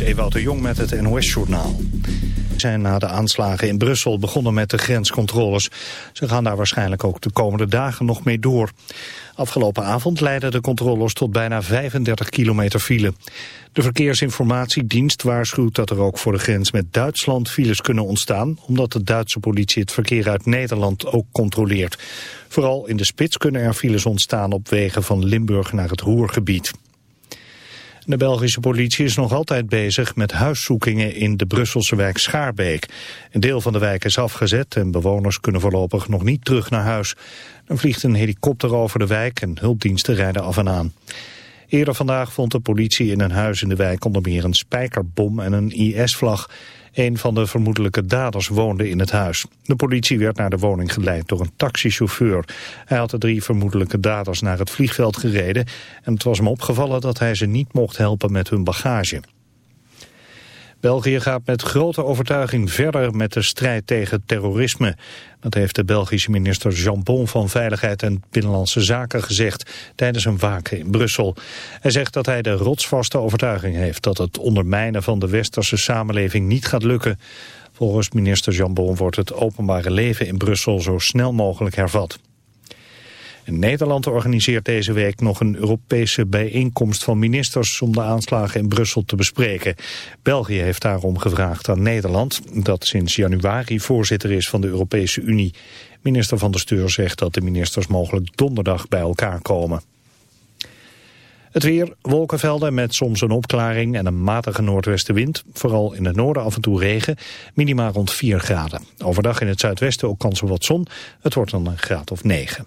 is Ewout Jong met het NOS-journaal. zijn na de aanslagen in Brussel begonnen met de grenscontroles. Ze gaan daar waarschijnlijk ook de komende dagen nog mee door. Afgelopen avond leidden de controles tot bijna 35 kilometer file. De Verkeersinformatiedienst waarschuwt dat er ook voor de grens met Duitsland files kunnen ontstaan... omdat de Duitse politie het verkeer uit Nederland ook controleert. Vooral in de spits kunnen er files ontstaan op wegen van Limburg naar het Roergebied. De Belgische politie is nog altijd bezig met huiszoekingen in de Brusselse wijk Schaarbeek. Een deel van de wijk is afgezet en bewoners kunnen voorlopig nog niet terug naar huis. Er vliegt een helikopter over de wijk en hulpdiensten rijden af en aan. Eerder vandaag vond de politie in een huis in de wijk onder meer een spijkerbom en een IS-vlag. Een van de vermoedelijke daders woonde in het huis. De politie werd naar de woning geleid door een taxichauffeur. Hij had de drie vermoedelijke daders naar het vliegveld gereden... en het was hem opgevallen dat hij ze niet mocht helpen met hun bagage. België gaat met grote overtuiging verder met de strijd tegen terrorisme. Dat heeft de Belgische minister Jean Bon van Veiligheid en Binnenlandse Zaken gezegd tijdens een waken in Brussel. Hij zegt dat hij de rotsvaste overtuiging heeft dat het ondermijnen van de westerse samenleving niet gaat lukken. Volgens minister Jean Bon wordt het openbare leven in Brussel zo snel mogelijk hervat. Nederland organiseert deze week nog een Europese bijeenkomst van ministers om de aanslagen in Brussel te bespreken. België heeft daarom gevraagd aan Nederland, dat sinds januari voorzitter is van de Europese Unie. Minister van de Steur zegt dat de ministers mogelijk donderdag bij elkaar komen. Het weer, wolkenvelden met soms een opklaring en een matige noordwestenwind. Vooral in het noorden af en toe regen, minima rond 4 graden. Overdag in het zuidwesten ook kans op wat zon. Het wordt dan een graad of 9.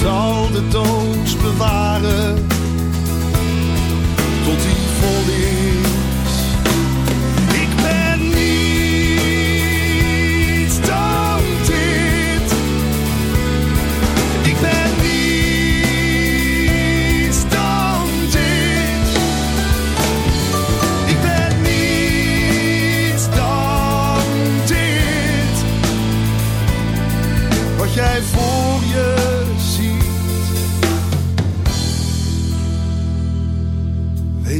zal de dood bewaren tot die volle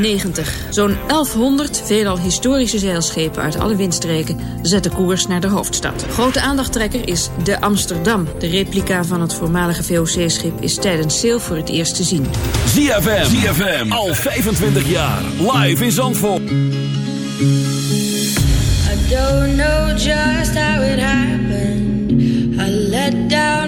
90. Zo'n 1100, veelal historische zeilschepen uit alle windstreken, zetten koers naar de hoofdstad. Grote aandachttrekker is de Amsterdam. De replica van het voormalige VOC-schip is tijdens sail voor het eerst te zien. ZFM, ZFM, al 25 jaar, live in Zandvoort. I don't know just how it happened. I let down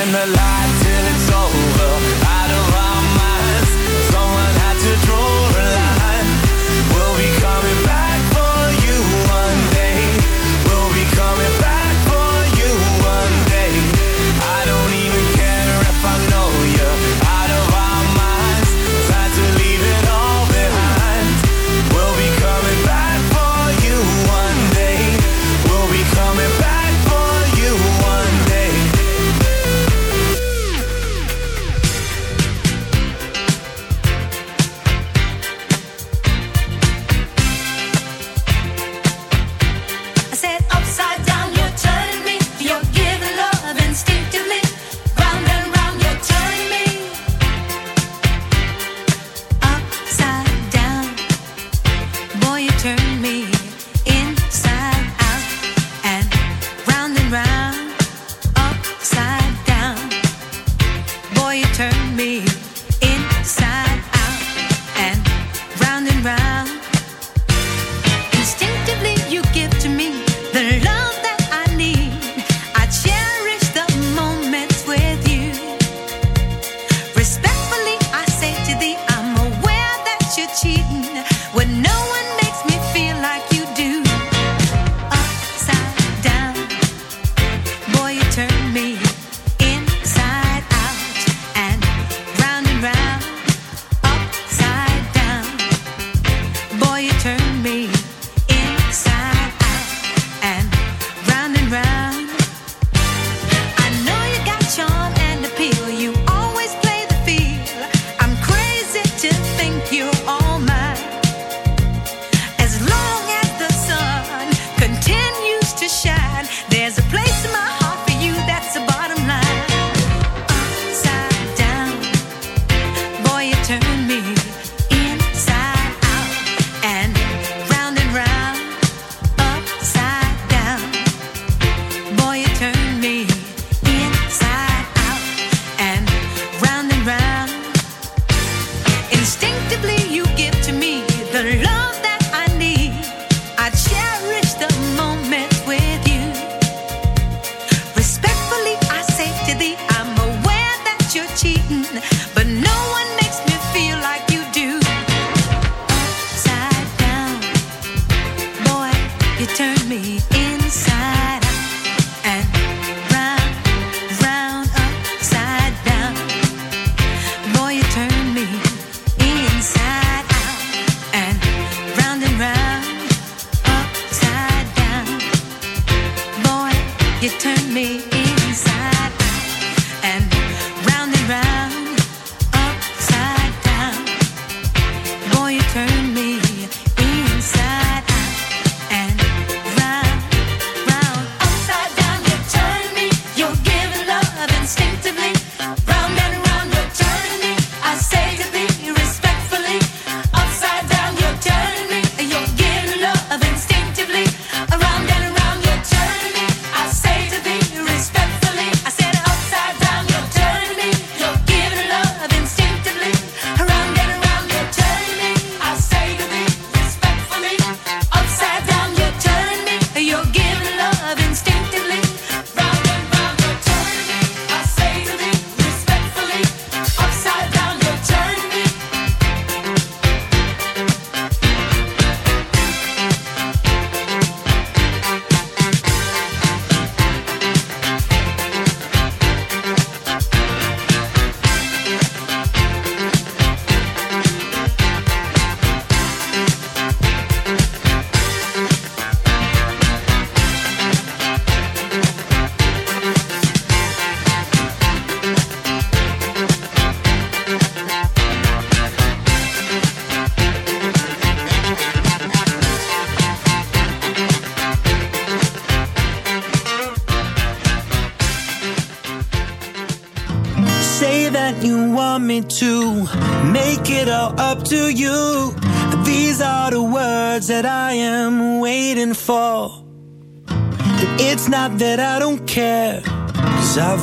in the light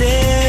Everybody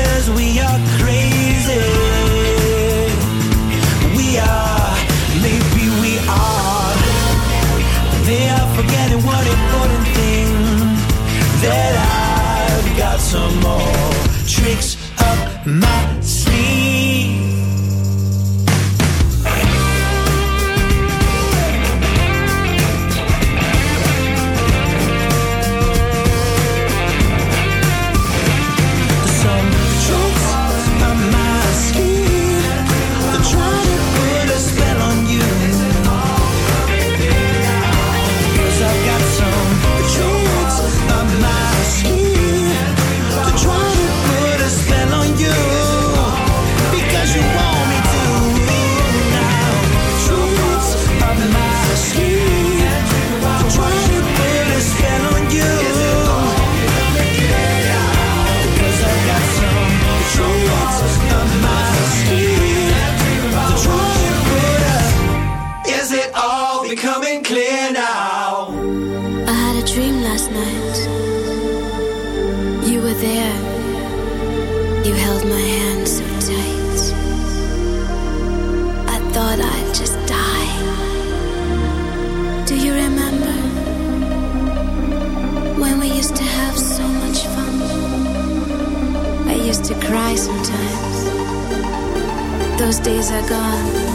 cry sometimes. Those days are gone.